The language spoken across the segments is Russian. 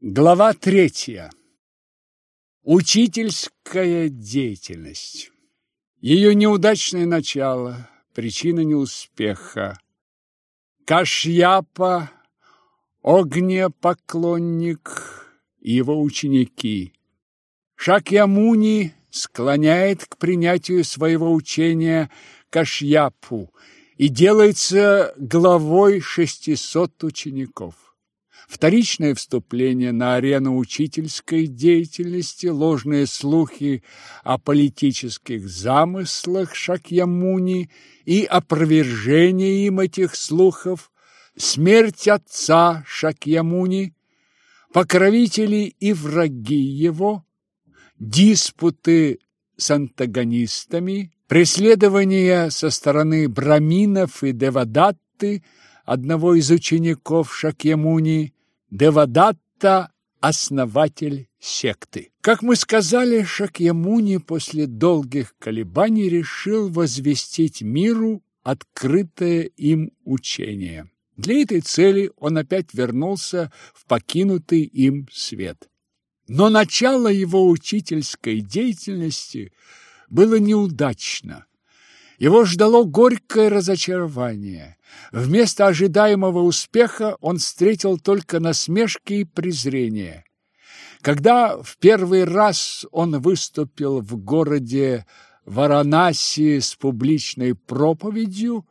Глава третья. Учительская деятельность. Ее неудачное начало, причина неуспеха. Кашьяпа, огнепоклонник и его ученики. Шакьямуни склоняет к принятию своего учения Кашьяпу и делается главой шестисот учеников. Вторичное вступление на арену учительской деятельности, ложные слухи о политических замыслах Шакьямуни и опровержение им этих слухов, смерть отца Шакьямуни, покровители и враги его, диспуты с антагонистами, преследования со стороны браминов и девадатты, одного из учеников Шакьямуни, Девадатта – основатель секты. Как мы сказали, Шакьямуни после долгих колебаний решил возвестить миру открытое им учение. Для этой цели он опять вернулся в покинутый им свет. Но начало его учительской деятельности было неудачно. Его ждало горькое разочарование. Вместо ожидаемого успеха он встретил только насмешки и презрение. Когда в первый раз он выступил в городе Варанаси с публичной проповедью,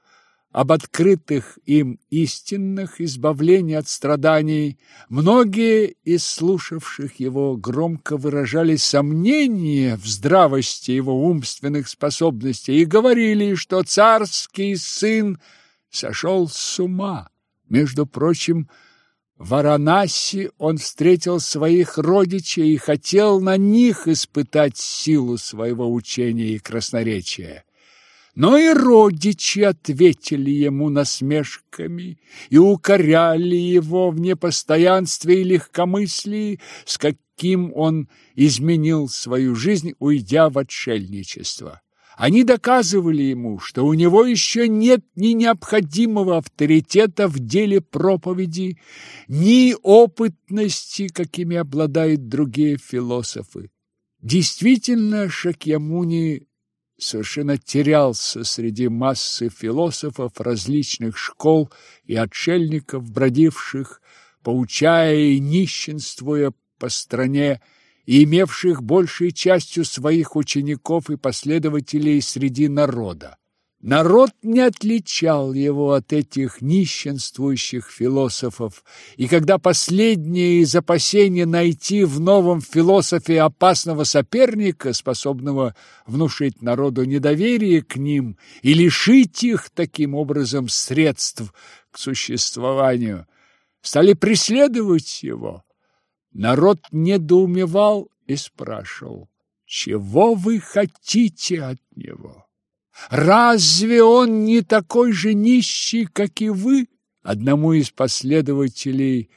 об открытых им истинных избавлении от страданий, многие из слушавших его громко выражали сомнения в здравости его умственных способностей и говорили, что царский сын сошел с ума. Между прочим, в Варанаси он встретил своих родичей и хотел на них испытать силу своего учения и красноречия. Но и родичи ответили ему насмешками и укоряли его в непостоянстве и легкомыслии, с каким он изменил свою жизнь, уйдя в отшельничество. Они доказывали ему, что у него еще нет ни необходимого авторитета в деле проповеди, ни опытности, какими обладают другие философы. Действительно, Шакьямуни совершенно терялся среди массы философов различных школ и отшельников, бродивших, поучая и нищенствуя по стране, и имевших большей частью своих учеников и последователей среди народа. Народ не отличал его от этих нищенствующих философов, и когда последние из опасения найти в новом философе опасного соперника, способного внушить народу недоверие к ним и лишить их таким образом средств к существованию, стали преследовать его. Народ недоумевал и спрашивал, чего вы хотите от него? Разве он не такой же нищий, как и вы? Одному из последователей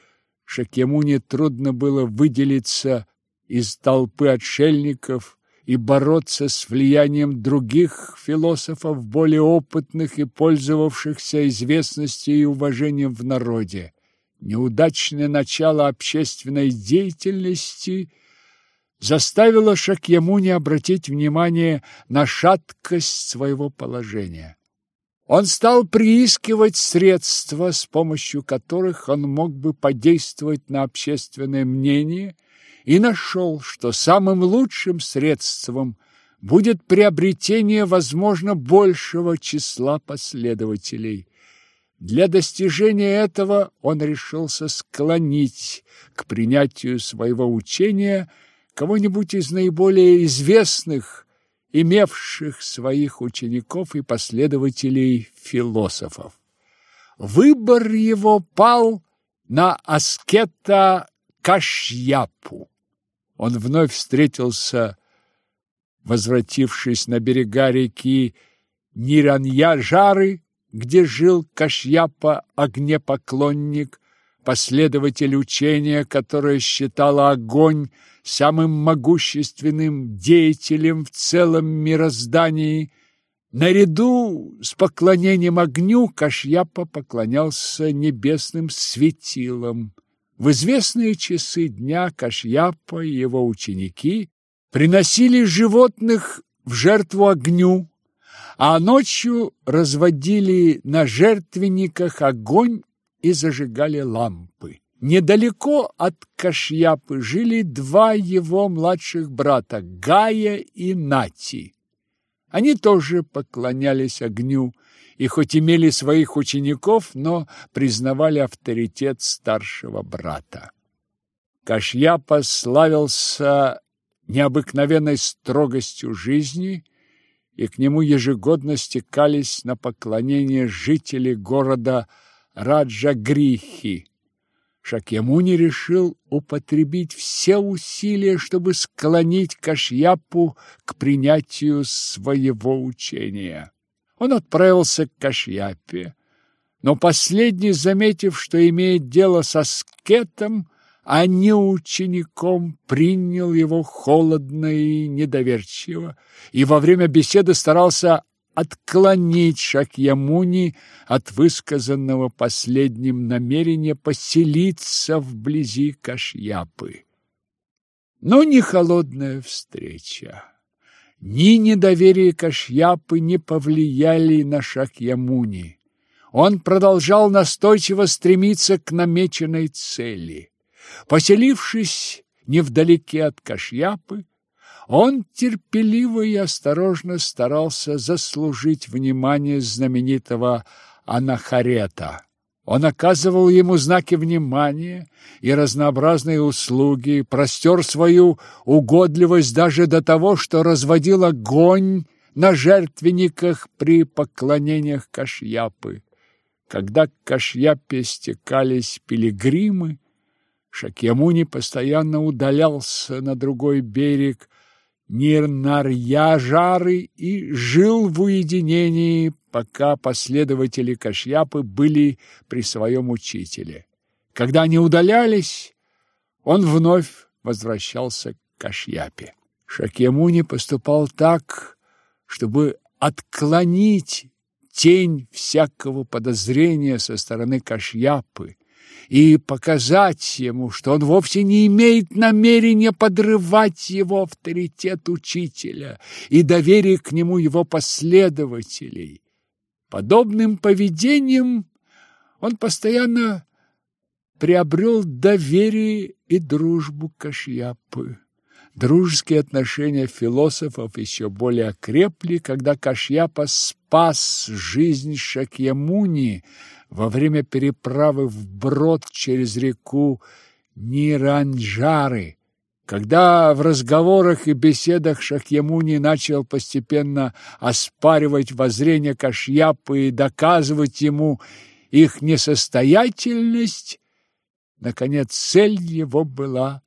Шакьямуне трудно было выделиться из толпы отшельников и бороться с влиянием других философов, более опытных и пользовавшихся известностью и уважением в народе. Неудачное начало общественной деятельности – заставило Шакьямуни обратить внимание на шаткость своего положения. Он стал приискивать средства, с помощью которых он мог бы подействовать на общественное мнение, и нашел, что самым лучшим средством будет приобретение, возможно, большего числа последователей. Для достижения этого он решился склонить к принятию своего учения – кого-нибудь из наиболее известных, имевших своих учеников и последователей философов. Выбор его пал на аскета Кашьяпу. Он вновь встретился, возвратившись на берега реки Ниранья-Жары, где жил Кашьяпа, огнепоклонник, последователь учения, которое считало огонь самым могущественным деятелем в целом мироздании. Наряду с поклонением огню Кашьяпа поклонялся небесным светилам. В известные часы дня Кашьяпа и его ученики приносили животных в жертву огню, а ночью разводили на жертвенниках огонь и зажигали лампы. Недалеко от Кашьяпы жили два его младших брата Гая и Нати. Они тоже поклонялись огню и хоть имели своих учеников, но признавали авторитет старшего брата. Кашьяпа славился необыкновенной строгостью жизни, и к нему ежегодно стекались на поклонение жители города Раджагрихи. Шакьямуни решил употребить все усилия, чтобы склонить Кашьяпу к принятию своего учения. Он отправился к Кашьяпе, но последний, заметив, что имеет дело со скетом, а не учеником, принял его холодно и недоверчиво, и во время беседы старался отклонить Шакьямуни от высказанного последним намерения поселиться вблизи Кашьяпы. Но ни холодная встреча, ни недоверие Кашьяпы не повлияли на Шакьямуни. Он продолжал настойчиво стремиться к намеченной цели. Поселившись невдалеке от Кашьяпы, он терпеливо и осторожно старался заслужить внимание знаменитого Анахарета. Он оказывал ему знаки внимания и разнообразные услуги, простер свою угодливость даже до того, что разводил огонь на жертвенниках при поклонениях Кашьяпы. Когда к Кашьяпе стекались пилигримы, Шакьямуни постоянно удалялся на другой берег Нирнарья-Жары и жил в уединении, пока последователи Кашьяпы были при своем учителе. Когда они удалялись, он вновь возвращался к Кашьяпе. Шакьямуни поступал так, чтобы отклонить тень всякого подозрения со стороны Кашьяпы, и показать ему, что он вовсе не имеет намерения подрывать его авторитет учителя и доверие к нему его последователей. Подобным поведением он постоянно приобрел доверие и дружбу Кашьяпы. Дружеские отношения философов еще более окрепли, когда Кашьяпа спас жизнь Шакьямуни, во время переправы вброд через реку Ниранджары, когда в разговорах и беседах Шакьямуни начал постепенно оспаривать воззрения Кашьяпы и доказывать ему их несостоятельность, наконец цель его была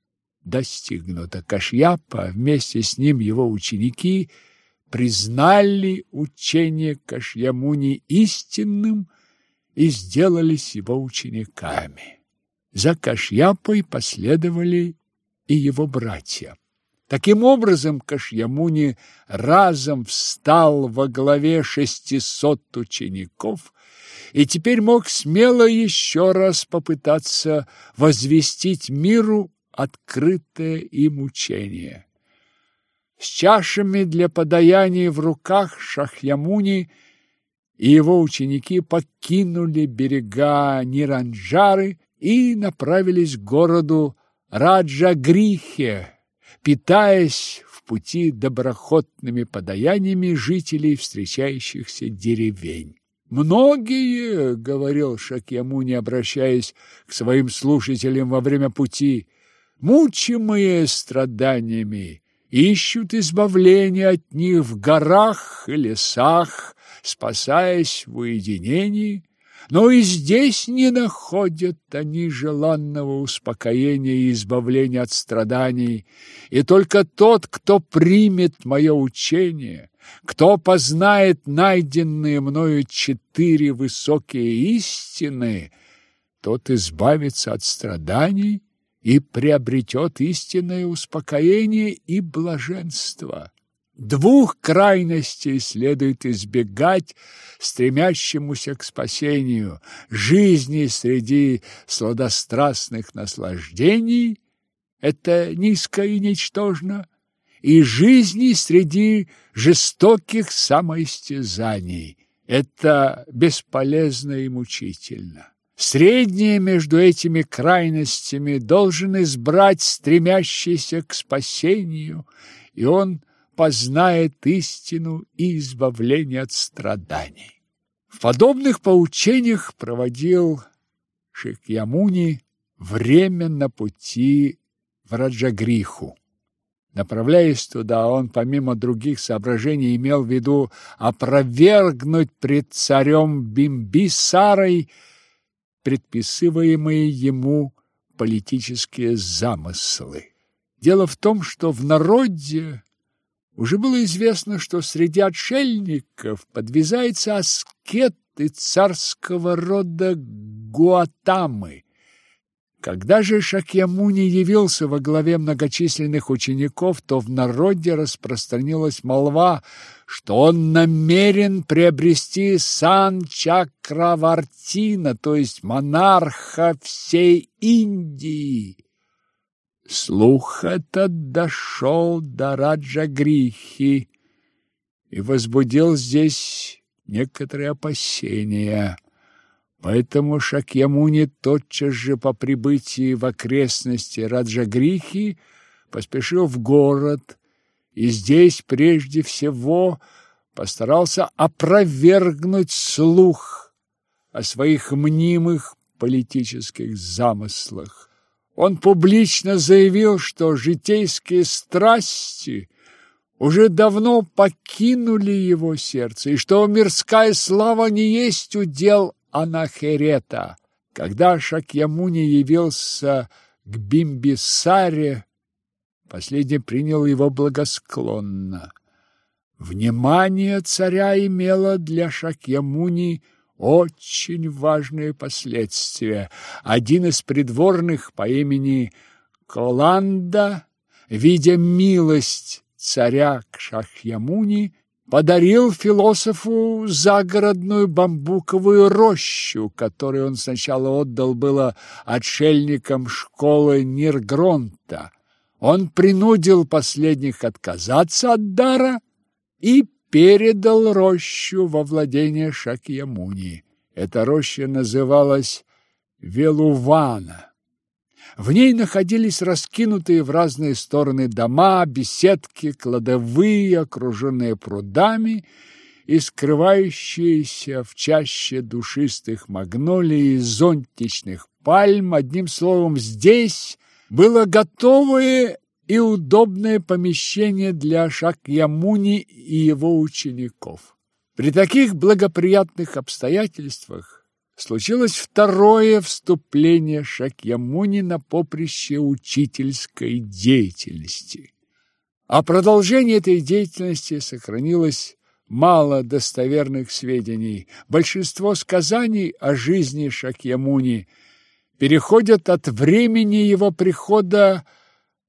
достигнута. Кашьяпа, вместе с ним его ученики, признали учение Кашьямуни истинным и сделались его учениками. За Кашьяпой последовали и его братья. Таким образом, Кашьямуни разом встал во главе шестисот учеников и теперь мог смело еще раз попытаться возвестить миру открытое им учение. С чашами для подаяния в руках Шахьямуни – и его ученики покинули берега Ниранджары и направились к городу Раджагрихе, питаясь в пути доброходными подаяниями жителей встречающихся деревень. «Многие, — говорил Шакьямуни, обращаясь к своим слушателям во время пути, — мучимые страданиями, ищут избавления от них в горах и лесах, спасаясь в уединении, но и здесь не находят они желанного успокоения и избавления от страданий, и только тот, кто примет мое учение, кто познает найденные мною четыре высокие истины, тот избавится от страданий и приобретет истинное успокоение и блаженство. Двух крайностей следует избегать стремящемуся к спасению жизни среди сладострастных наслаждений это низко и ничтожно, и жизни среди жестоких самоистязаний это бесполезно и мучительно. Среднее между этими крайностями должен избрать стремящийся к спасению, и он познает истину и избавление от страданий. В подобных поучениях проводил Шикьямуни время на пути в Раджагриху. Направляясь туда, он, помимо других соображений, имел в виду опровергнуть пред царем Бимбисарой предписываемые ему политические замыслы. Дело в том, что в народе уже было известно, что среди отшельников подвязается аскет царского рода Гуатамы. Когда же Шакьямуни явился во главе многочисленных учеников, то в народе распространилась молва, что он намерен приобрести сан Чакравартина, то есть монарха всей Индии. Слух этот дошел до Раджа Грихи и возбудил здесь некоторые опасения. Поэтому Шакьямуни тотчас же по прибытии в окрестности Раджагрихи поспешил в город и здесь прежде всего постарался опровергнуть слух о своих мнимых политических замыслах. Он публично заявил, что житейские страсти уже давно покинули его сердце, и что мирская слава не есть удел Анахерета. Когда Шакьямуни явился к Бимбисаре, последний принял его благосклонно. Внимание царя имело для Шакьямуни очень важные последствия. Один из придворных по имени Коланда, видя милость царя к Шахьямуни, подарил философу загородную бамбуковую рощу, которую он сначала отдал было отшельникам школы Ниргронта. Он принудил последних отказаться от дара и передал рощу во владение Шакьямуни. Эта роща называлась Велувана. В ней находились раскинутые в разные стороны дома, беседки, кладовые, окруженные прудами и скрывающиеся в чаще душистых магнолий и зонтичных пальм. Одним словом, здесь было готовое и удобное помещение для Шакьямуни и его учеников. При таких благоприятных обстоятельствах случилось второе вступление Шакьямуни на поприще учительской деятельности. О продолжении этой деятельности сохранилось мало достоверных сведений. Большинство сказаний о жизни Шакьямуни переходят от времени его прихода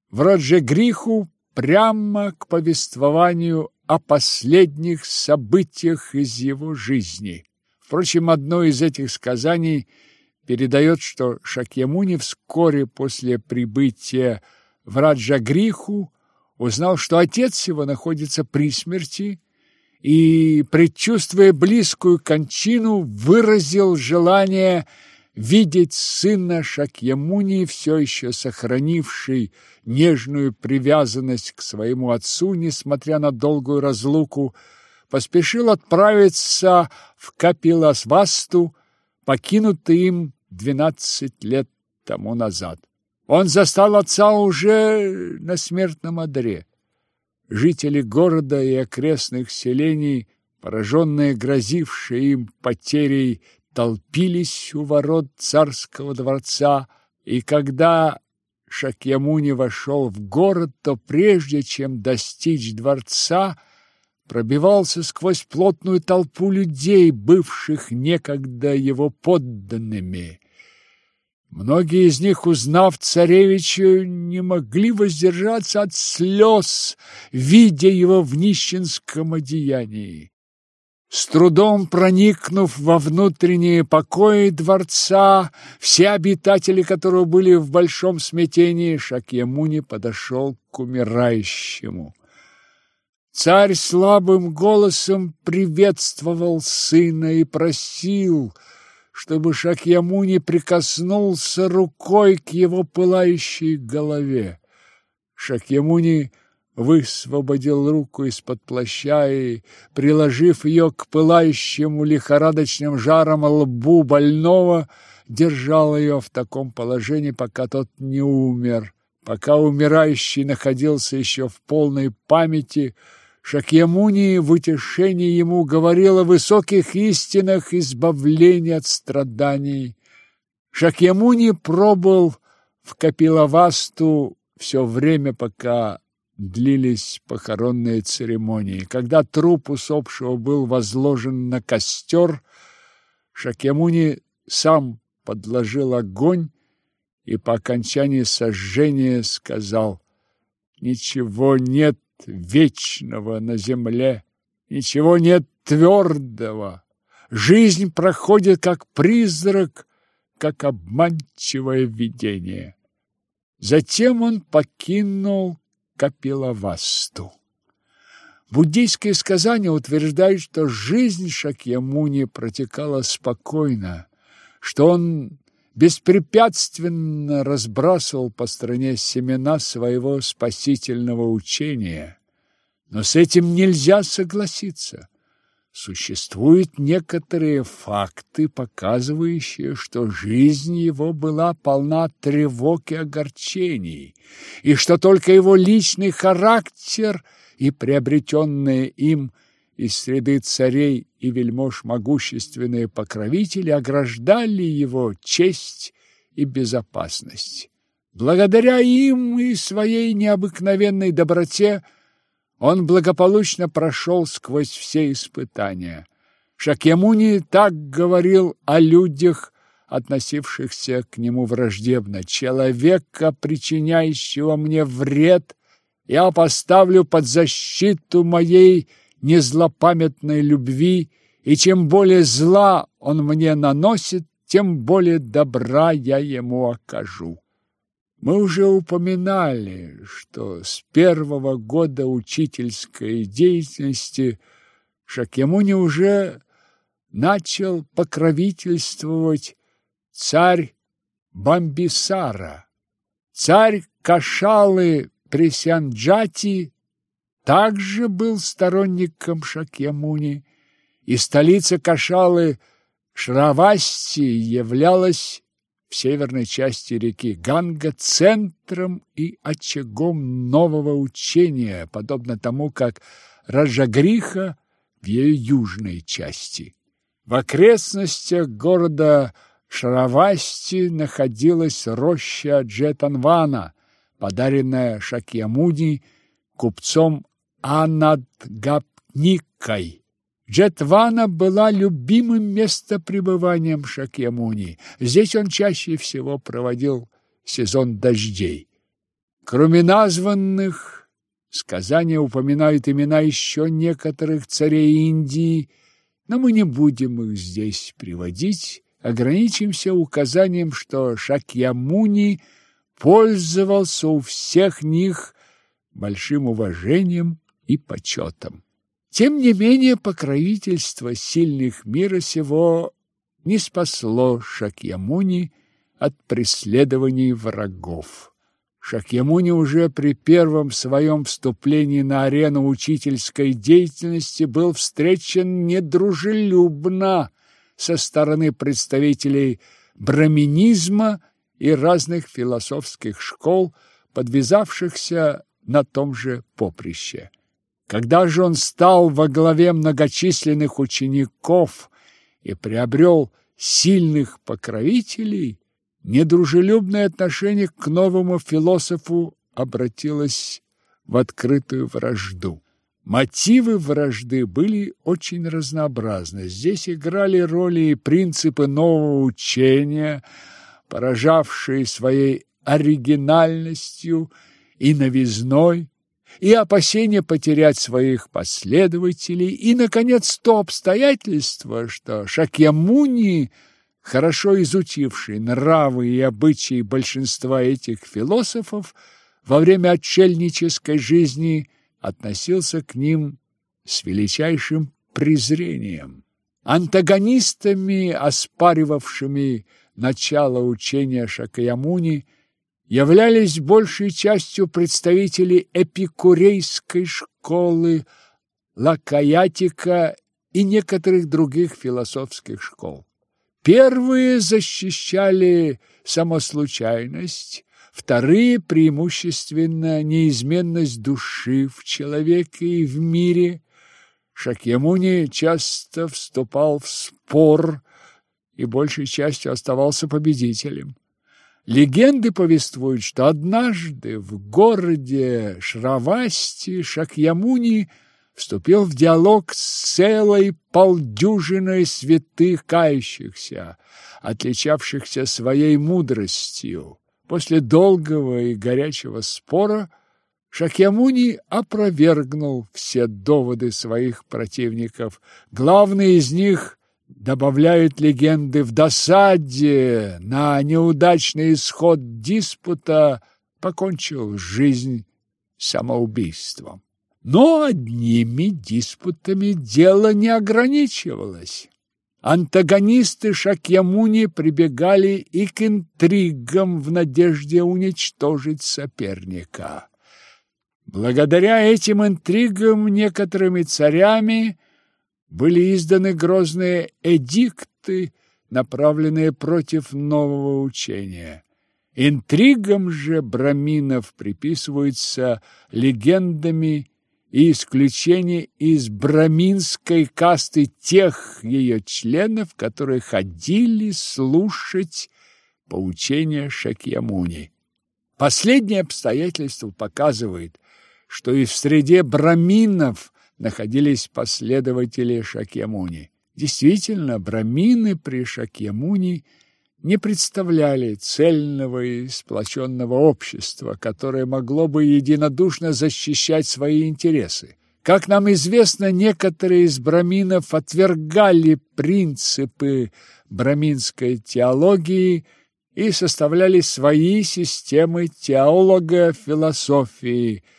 в Раджагриху прямо к повествованию о последних событиях из его жизни. Впрочем, одно из этих сказаний передает, что Шакьямуни вскоре после прибытия в Раджагриху узнал, что отец его находится при смерти, и, предчувствуя близкую кончину, выразил желание видеть сына Шакьямуни, все еще сохранивший нежную привязанность к своему отцу, несмотря на долгую разлуку, поспешил отправиться в Капиласвасту, покинутый им двенадцать лет тому назад. Он застал отца уже на смертном одре. Жители города и окрестных селений, пораженные грозившей им потерей толпились у ворот царского дворца, и когда Шакьямуни вошел в город, то прежде чем достичь дворца, пробивался сквозь плотную толпу людей, бывших некогда его подданными. Многие из них, узнав царевича, не могли воздержаться от слез, видя его в нищенском одеянии. С трудом проникнув во внутренние покои дворца, все обитатели которого были в большом смятении, Шакьямуни подошел к умирающему. Царь слабым голосом приветствовал сына и просил, чтобы Шакьямуни прикоснулся рукой к его пылающей голове. Шакьямуни высвободил руку из-под плаща и, приложив ее к пылающему лихорадочным жаром лбу больного, держал ее в таком положении, пока тот не умер. Пока умирающий находился еще в полной памяти, Шакьямуни в утешении ему говорил о высоких истинах избавления от страданий. Шакьямуни пробыл в Капилавасту все время, пока длились похоронные церемонии. Когда труп усопшего был возложен на костер, Шакьямуни сам подложил огонь и по окончании сожжения сказал «Ничего нет вечного на земле, ничего нет твердого. Жизнь проходит как призрак, как обманчивое видение». Затем он покинул Капилавасту. Буддийские сказания утверждают, что жизнь Шакьямуни протекала спокойно, что он беспрепятственно разбрасывал по стране семена своего спасительного учения. Но с этим нельзя согласиться. Существуют некоторые факты, показывающие, что жизнь его была полна тревог и огорчений, и что только его личный характер и приобретенные им из среды царей и вельмож могущественные покровители ограждали его честь и безопасность. Благодаря им и своей необыкновенной доброте он благополучно прошел сквозь все испытания. Шакьямуни так говорил о людях, относившихся к нему враждебно. «Человека, причиняющего мне вред, я поставлю под защиту моей незлопамятной любви, и чем более зла он мне наносит, тем более добра я ему окажу». Мы уже упоминали, что с первого года учительской деятельности Шакьямуни уже начал покровительствовать царь Бамбисара. Царь Кашалы Пресянджати также был сторонником Шакьямуни, и столица Кашалы Шравасти являлась в северной части реки Ганга центром и очагом нового учения, подобно тому, как Раджагриха в ее южной части. В окрестностях города Шаравасти находилась роща Джетанвана, подаренная Шакьямуни купцом Анадгапникой. Джетвана была любимым местопребыванием Шакьямуни. Здесь он чаще всего проводил сезон дождей. Кроме названных, сказания упоминают имена еще некоторых царей Индии, но мы не будем их здесь приводить, ограничимся указанием, что Шакьямуни пользовался у всех них большим уважением и почетом. Тем не менее, покровительство сильных мира сего не спасло Шакьямуни от преследований врагов. Шакьямуни уже при первом своем вступлении на арену учительской деятельности был встречен недружелюбно со стороны представителей браминизма и разных философских школ, подвязавшихся на том же поприще. Когда же он стал во главе многочисленных учеников и приобрел сильных покровителей, недружелюбное отношение к новому философу обратилось в открытую вражду. Мотивы вражды были очень разнообразны. Здесь играли роли и принципы нового учения, поражавший своей оригинальностью и новизной, и опасение потерять своих последователей, и, наконец, то обстоятельство, что Шакьямуни, хорошо изучивший нравы и обычаи большинства этих философов, во время отшельнической жизни относился к ним с величайшим презрением. Антагонистами, оспаривавшими начало учения Шакьямуни, являлись большей частью представители эпикурейской школы, лакаятика и некоторых других философских школ. Первые защищали самослучайность, вторые преимущественно неизменность души в человеке и в мире. Шакьямуни часто вступал в спор и большей частью оставался победителем. Легенды повествуют, что однажды в городе Шравасти Шакьямуни вступил в диалог с целой полдюжиной святых кающихся, отличавшихся своей мудростью. После долгого и горячего спора Шакьямуни опровергнул все доводы своих противников. Главный из них добавляют легенды в досаде на неудачный исход диспута покончил жизнь самоубийством. Но одними диспутами дело не ограничивалось. Антагонисты Шакьямуни прибегали и к интригам в надежде уничтожить соперника. Благодаря этим интригам некоторыми царями были изданы грозные эдикты, направленные против нового учения. Интригам же браминов приписываются легендами и исключение из браминской касты тех ее членов, которые ходили слушать поучения Шакьямуни. Последнее обстоятельство показывает, что и в среде браминов находились последователи Шакьямуни. Действительно, брамины при Шакьямуни не представляли цельного и сплоченного общества, которое могло бы единодушно защищать свои интересы. Как нам известно, некоторые из браминов отвергали принципы браминской теологии и составляли свои системы теолога-философии –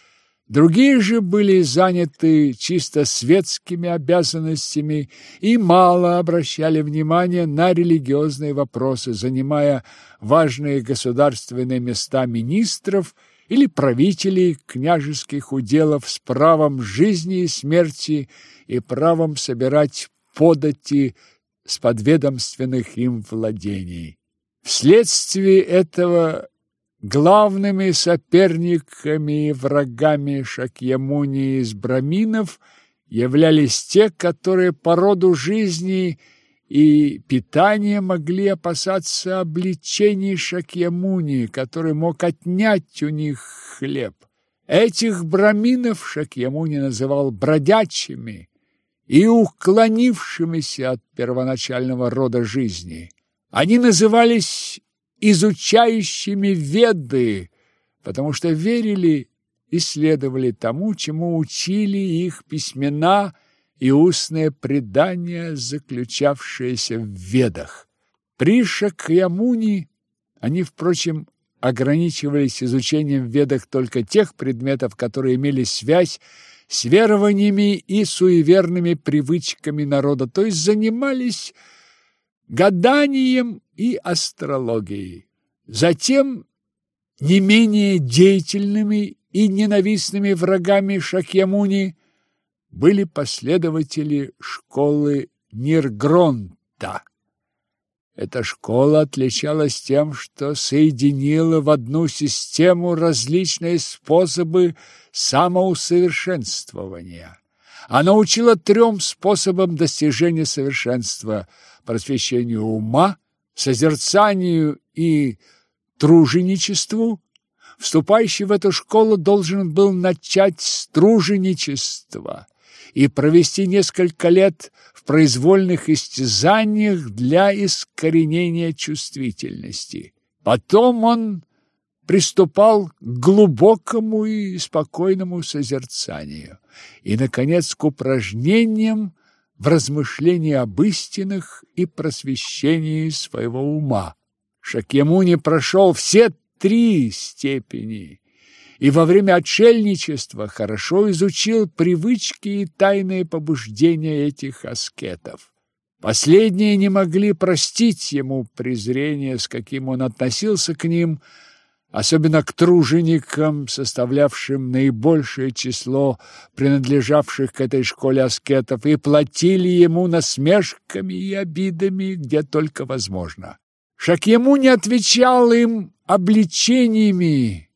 Другие же были заняты чисто светскими обязанностями и мало обращали внимания на религиозные вопросы, занимая важные государственные места министров или правителей княжеских уделов с правом жизни и смерти и правом собирать подати с подведомственных им владений. Вследствие этого Главными соперниками и врагами Шакьямуни из браминов являлись те, которые по роду жизни и питания могли опасаться обличений Шакьямуни, который мог отнять у них хлеб. Этих браминов Шакьямуни называл бродячими и уклонившимися от первоначального рода жизни. Они назывались изучающими веды, потому что верили и следовали тому, чему учили их письмена и устные предания, заключавшиеся в ведах. При Шакьямуни они, впрочем, ограничивались изучением в ведах только тех предметов, которые имели связь с верованиями и суеверными привычками народа, то есть занимались гаданием и астрологией. Затем не менее деятельными и ненавистными врагами Шакьямуни были последователи школы Ниргронта. Эта школа отличалась тем, что соединила в одну систему различные способы самоусовершенствования. Она учила трем способам достижения совершенства – просвещению ума, созерцанию и труженичеству, вступающий в эту школу должен был начать с труженичества и провести несколько лет в произвольных истязаниях для искоренения чувствительности. Потом он приступал к глубокому и спокойному созерцанию и, наконец, к упражнениям в размышлении об истинах и просвещении своего ума. Шакьямуни прошел все три степени и во время отшельничества хорошо изучил привычки и тайные побуждения этих аскетов. Последние не могли простить ему презрение, с каким он относился к ним, особенно к труженикам, составлявшим наибольшее число принадлежавших к этой школе аскетов, и платили ему насмешками и обидами, где только возможно. Шакьяму не отвечал им обличениями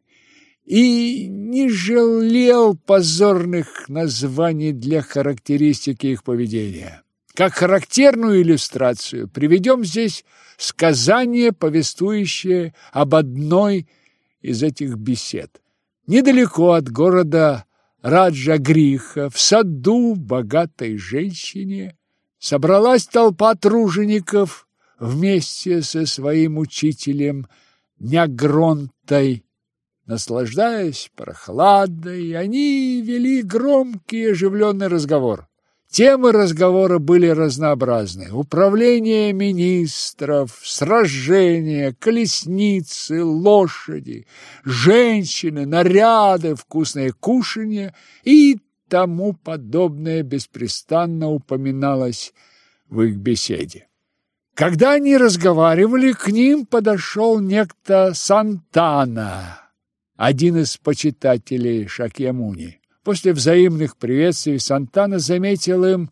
и не жалел позорных названий для характеристики их поведения. Как характерную иллюстрацию приведем здесь сказание, повествующее об одной из этих бесед. Недалеко от города Раджа-Гриха, в саду богатой женщине, собралась толпа тружеников вместе со своим учителем Нягронтой. Наслаждаясь прохладой, они вели громкий оживленный разговор. Темы разговора были разнообразны. Управление министров, сражения, колесницы, лошади, женщины, наряды, вкусные кушанья и тому подобное беспрестанно упоминалось в их беседе. Когда они разговаривали, к ним подошел некто Сантана, один из почитателей Шакьямуни. После взаимных приветствий Сантана заметил им,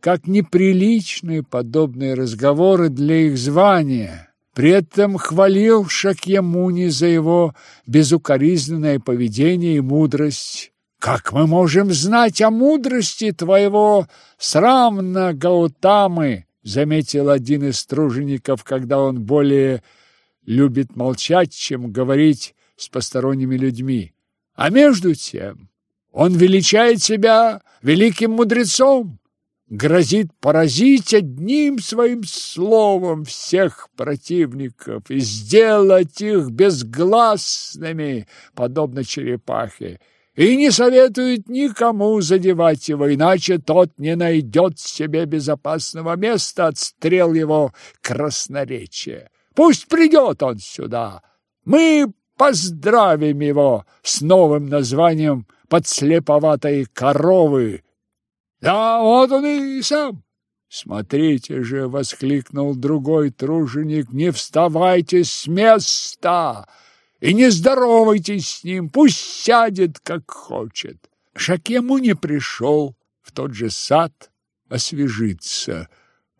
как неприличны подобные разговоры для их звания. При этом хвалил Шакьямуни за его безукоризненное поведение и мудрость. «Как мы можем знать о мудрости твоего срамна Гаутамы?» заметил один из тружеников, когда он более любит молчать, чем говорить с посторонними людьми. А между тем он величает себя великим мудрецом, грозит поразить одним своим словом всех противников и сделать их безгласными, подобно черепахе, и не советует никому задевать его, иначе тот не найдет себе безопасного места от стрел его красноречия. Пусть придет он сюда, мы поздравим его с новым названием подслеповатой коровы. Да вот он и сам. Смотрите же, воскликнул другой труженик, не вставайте с места и не здоровайтесь с ним, пусть сядет, как хочет. Шакему не пришел в тот же сад освежиться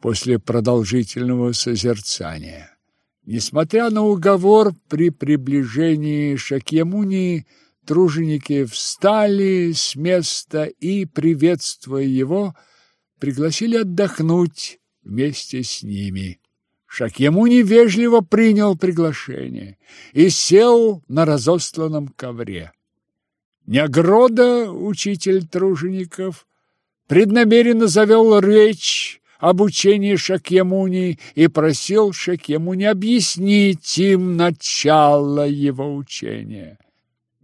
после продолжительного созерцания. Несмотря на уговор при приближении Шакьямуни, Труженики встали с места и, приветствуя его, пригласили отдохнуть вместе с ними. Шакьямуни вежливо принял приглашение и сел на разосланном ковре. Негрода, учитель тружеников, преднамеренно завел речь об учении Шакьямуни и просил Шакьямуни объяснить им начало его учения.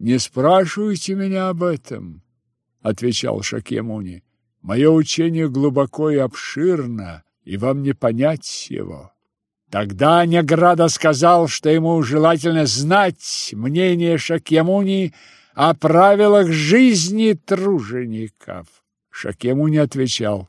«Не спрашивайте меня об этом», — отвечал Шакьямуни. «Мое учение глубоко и обширно, и вам не понять его». Тогда Неграда сказал, что ему желательно знать мнение Шакьямуни о правилах жизни тружеников. Шакьямуни отвечал,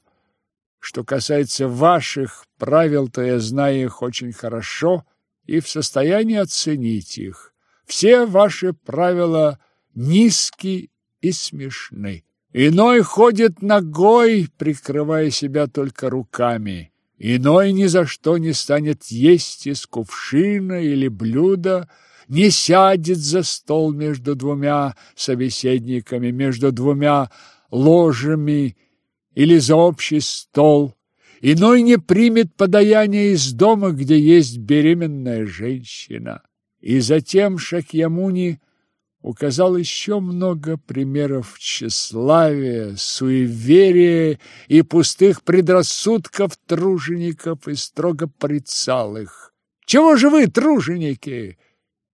что касается ваших правил, то я знаю их очень хорошо и в состоянии оценить их. Все ваши правила низки и смешны. Иной ходит ногой, прикрывая себя только руками. Иной ни за что не станет есть из кувшина или блюда, не сядет за стол между двумя собеседниками, между двумя ложами или за общий стол. Иной не примет подаяние из дома, где есть беременная женщина. И затем Шакьямуни указал еще много примеров тщеславия, суеверия и пустых предрассудков тружеников и строго порицал их. Чего же вы, труженики,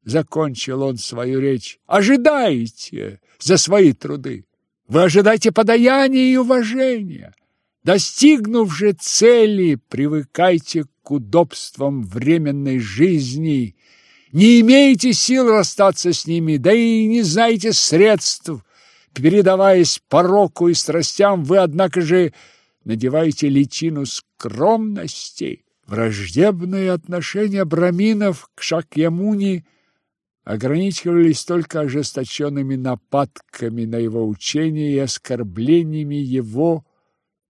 закончил он свою речь, ожидаете за свои труды? Вы ожидаете подаяния и уважения. Достигнув же цели, привыкайте к удобствам временной жизни, не имеете сил расстаться с ними, да и не знаете средств. Передаваясь пороку и страстям, вы, однако же, надеваете личину скромности. Враждебные отношения браминов к Шакьямуни ограничивались только ожесточенными нападками на его учение и оскорблениями его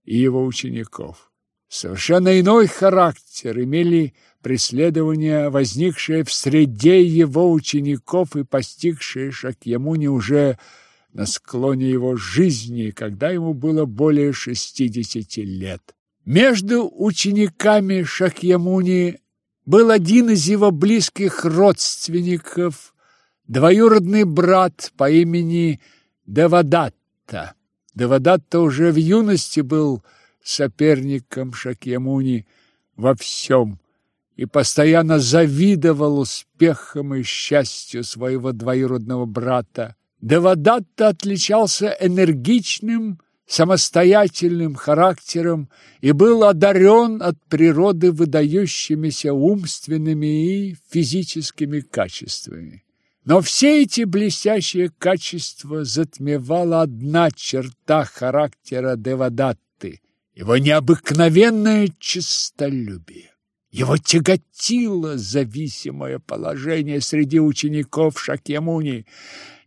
и его учеников. Совершенно иной характер имели преследования, возникшие в среде его учеников и постигшие Шакьямуни уже на склоне его жизни, когда ему было более шестидесяти лет. Между учениками Шакьямуни был один из его близких родственников, двоюродный брат по имени Девадатта. Девадатта уже в юности был соперником Шакьямуни во всем и постоянно завидовал успехам и счастью своего двоюродного брата. Девадатта отличался энергичным, самостоятельным характером и был одарен от природы выдающимися умственными и физическими качествами. Но все эти блестящие качества затмевала одна черта характера Девадатты – его необыкновенное честолюбие. Его тяготило зависимое положение среди учеников Шакьямуни –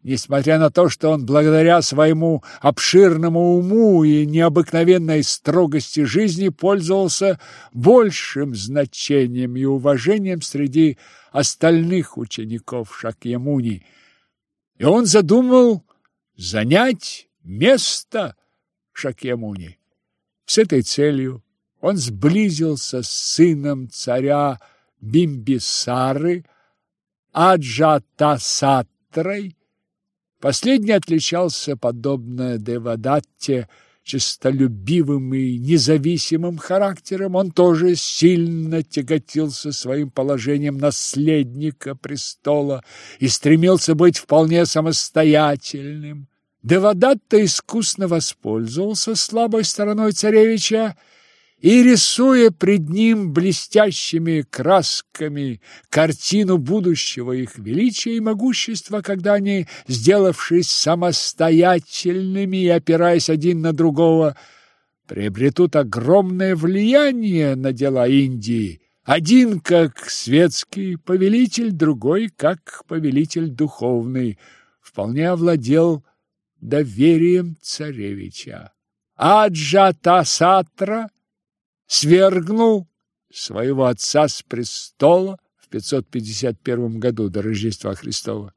несмотря на то, что он благодаря своему обширному уму и необыкновенной строгости жизни пользовался большим значением и уважением среди остальных учеников Шакьямуни. И он задумал занять место Шакьямуни. С этой целью он сблизился с сыном царя Бимбисары Аджатасатрой Последний отличался, подобно Девадатте, честолюбивым и независимым характером. Он тоже сильно тяготился своим положением наследника престола и стремился быть вполне самостоятельным. Девадатта искусно воспользовался слабой стороной царевича и, рисуя пред ним блестящими красками картину будущего их величия и могущества, когда они, сделавшись самостоятельными и опираясь один на другого, приобретут огромное влияние на дела Индии, один как светский повелитель, другой как повелитель духовный, вполне овладел доверием царевича. Аджатасатра свергнул своего отца с престола в 551 году до Рождества Христова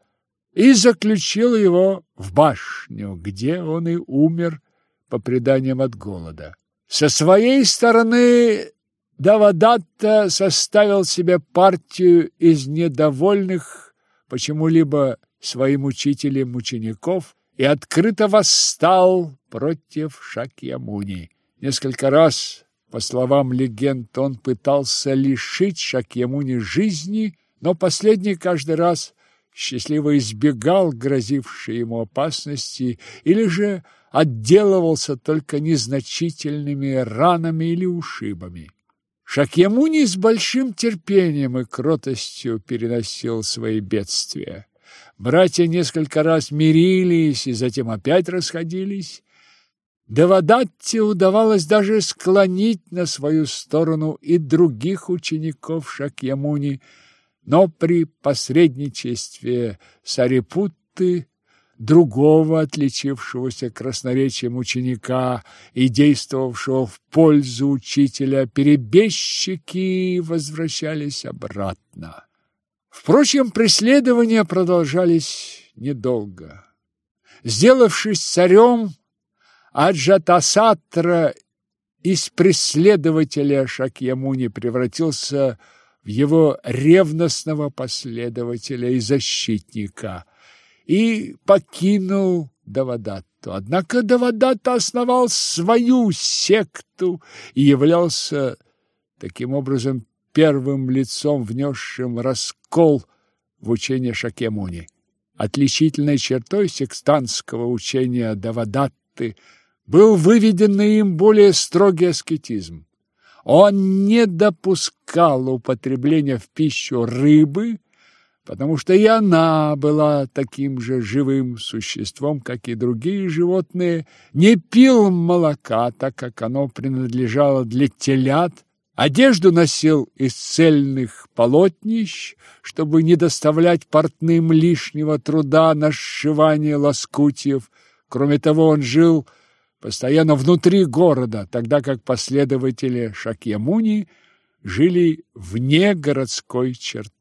и заключил его в башню, где он и умер по преданиям от голода. Со своей стороны Давадатта составил себе партию из недовольных почему-либо своим учителем учеников и открыто восстал против Шакьямуни. Несколько раз по словам легенд, он пытался лишить Шакьямуни жизни, но последний каждый раз счастливо избегал грозившей ему опасности или же отделывался только незначительными ранами или ушибами. Шакьямуни с большим терпением и кротостью переносил свои бедствия. Братья несколько раз мирились и затем опять расходились, Девадатте удавалось даже склонить на свою сторону и других учеников Шакьямуни, но при посредничестве Сарипутты, другого отличившегося красноречием ученика и действовавшего в пользу учителя, перебежчики возвращались обратно. Впрочем, преследования продолжались недолго. Сделавшись царем, Аджатасатра из преследователя Шакьямуни превратился в его ревностного последователя и защитника и покинул Давадатту. Однако Давадатта основал свою секту и являлся таким образом первым лицом внесшим раскол в учение Шакьямуни. Отличительной чертой секстантского учения Давадатты был выведен им более строгий аскетизм. Он не допускал употребления в пищу рыбы, потому что и она была таким же живым существом, как и другие животные, не пил молока, так как оно принадлежало для телят, одежду носил из цельных полотнищ, чтобы не доставлять портным лишнего труда на сшивание лоскутьев. Кроме того, он жил постоянно внутри города, тогда как последователи Шакьямуни жили вне городской черты.